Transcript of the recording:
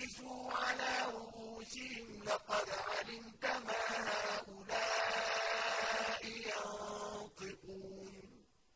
وَقِفُوا عَلَىٰ رُءُوسِهِمْ